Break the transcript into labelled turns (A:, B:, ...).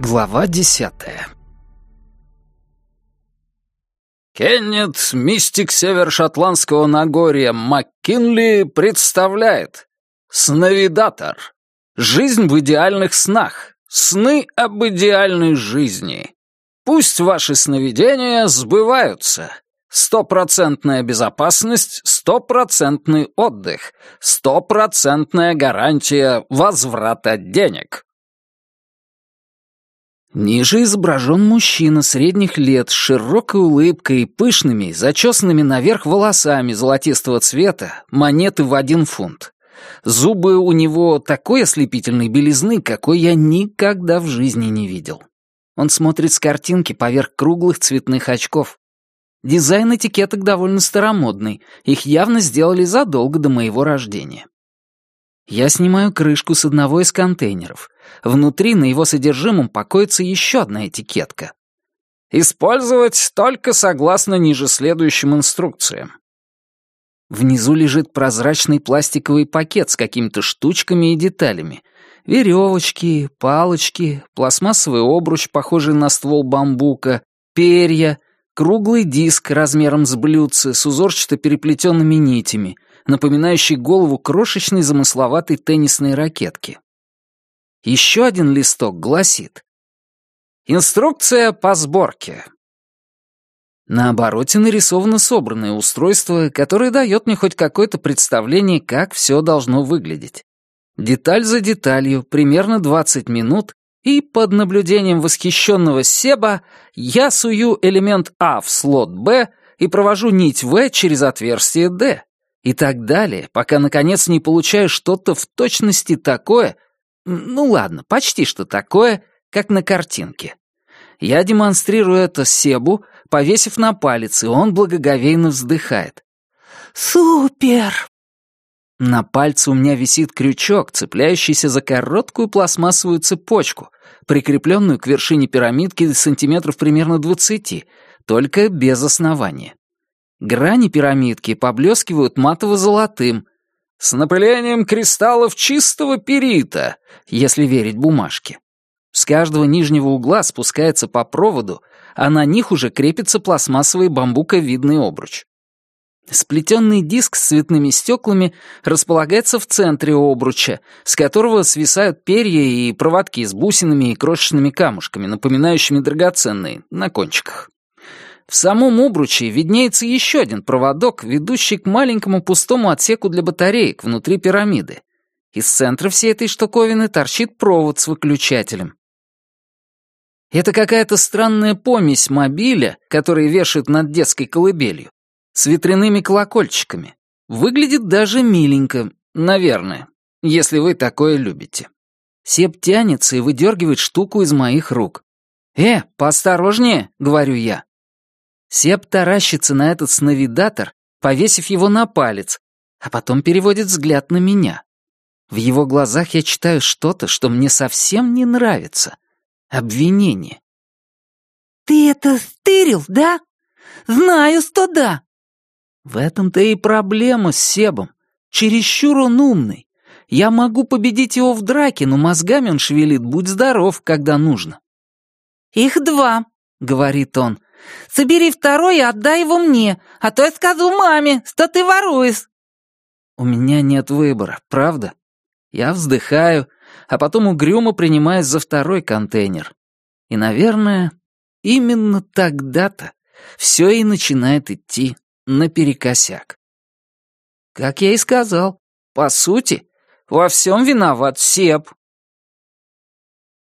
A: Глава десятая
B: Кеннет, мистик северо-шотландского Нагорья МакКинли, представляет «Сновидатор. Жизнь в идеальных снах. Сны об идеальной жизни. Пусть ваши сновидения сбываются. Стопроцентная безопасность, стопроцентный отдых, стопроцентная гарантия возврата денег».
A: Ниже изображен мужчина средних лет с широкой улыбкой и пышными, зачесанными наверх волосами золотистого цвета, монеты в один фунт. Зубы у него такой ослепительной белизны, какой я никогда в жизни не видел. Он смотрит с картинки поверх круглых цветных очков. Дизайн этикеток довольно старомодный, их явно сделали задолго до моего рождения. Я снимаю крышку с одного из контейнеров. Внутри на его содержимом покоится еще одна этикетка.
B: «Использовать только согласно ниже следующим инструкциям».
A: Внизу лежит прозрачный пластиковый пакет с какими-то штучками и деталями. Веревочки, палочки, пластмассовый обруч, похожий на ствол бамбука, перья, круглый диск размером с блюдце с узорчато переплетенными нитями, напоминающий голову крошечной замысловатой теннисной ракетки. Еще один листок гласит «Инструкция по сборке». На обороте нарисовано собранное устройство, которое дает мне хоть какое-то представление, как все должно выглядеть. Деталь за деталью, примерно 20 минут, и под наблюдением восхищенного Себа я сую элемент А в слот Б и провожу нить В через отверстие Д. И так далее, пока, наконец, не получаю что-то в точности такое, ну ладно, почти что такое, как на картинке. Я демонстрирую это Себу, повесив на палец, и он благоговейно вздыхает. «Супер!» На пальце у меня висит крючок, цепляющийся за короткую пластмассовую цепочку, прикрепленную к вершине пирамидки сантиметров примерно двадцати, только без основания. Грани пирамидки поблескивают матово-золотым, с напылением кристаллов чистого перита, если верить бумажке. С каждого нижнего угла спускается по проводу, а на них уже крепится пластмассовый бамбуковидный обруч. Сплетенный диск с цветными стеклами располагается в центре обруча, с которого свисают перья и проводки с бусинами и крошечными камушками, напоминающими драгоценные, на кончиках. В самом обруче виднеется еще один проводок, ведущий к маленькому пустому отсеку для батареек внутри пирамиды. Из центра всей этой штуковины торчит провод с выключателем. Это какая-то странная помесь мобиля, который вешают над детской колыбелью, с ветряными колокольчиками. Выглядит даже миленько, наверное, если вы такое любите. Сеп тянется и выдергивает штуку из моих рук. «Э, поосторожнее», — говорю я. Сеп таращится на этот сновидатор, повесив его на палец, а потом переводит взгляд на меня. В его глазах я читаю что-то, что мне совсем не нравится. Обвинение. «Ты это стырил, да? Знаю, что да!» В этом-то и проблема с Себом. Чересчур он умный. Я могу победить его в драке, но мозгами он шевелит, будь здоров, когда нужно. «Их два», — говорит он. Собери второй и отдай его мне, а то я скажу маме, что ты воруешь». У меня нет выбора, правда? Я вздыхаю, а потом угрюмо принимаюсь за второй контейнер. И, наверное, именно тогда-то все и начинает идти наперекосяк. Как я и сказал, по сути, во всем виноват Сеп.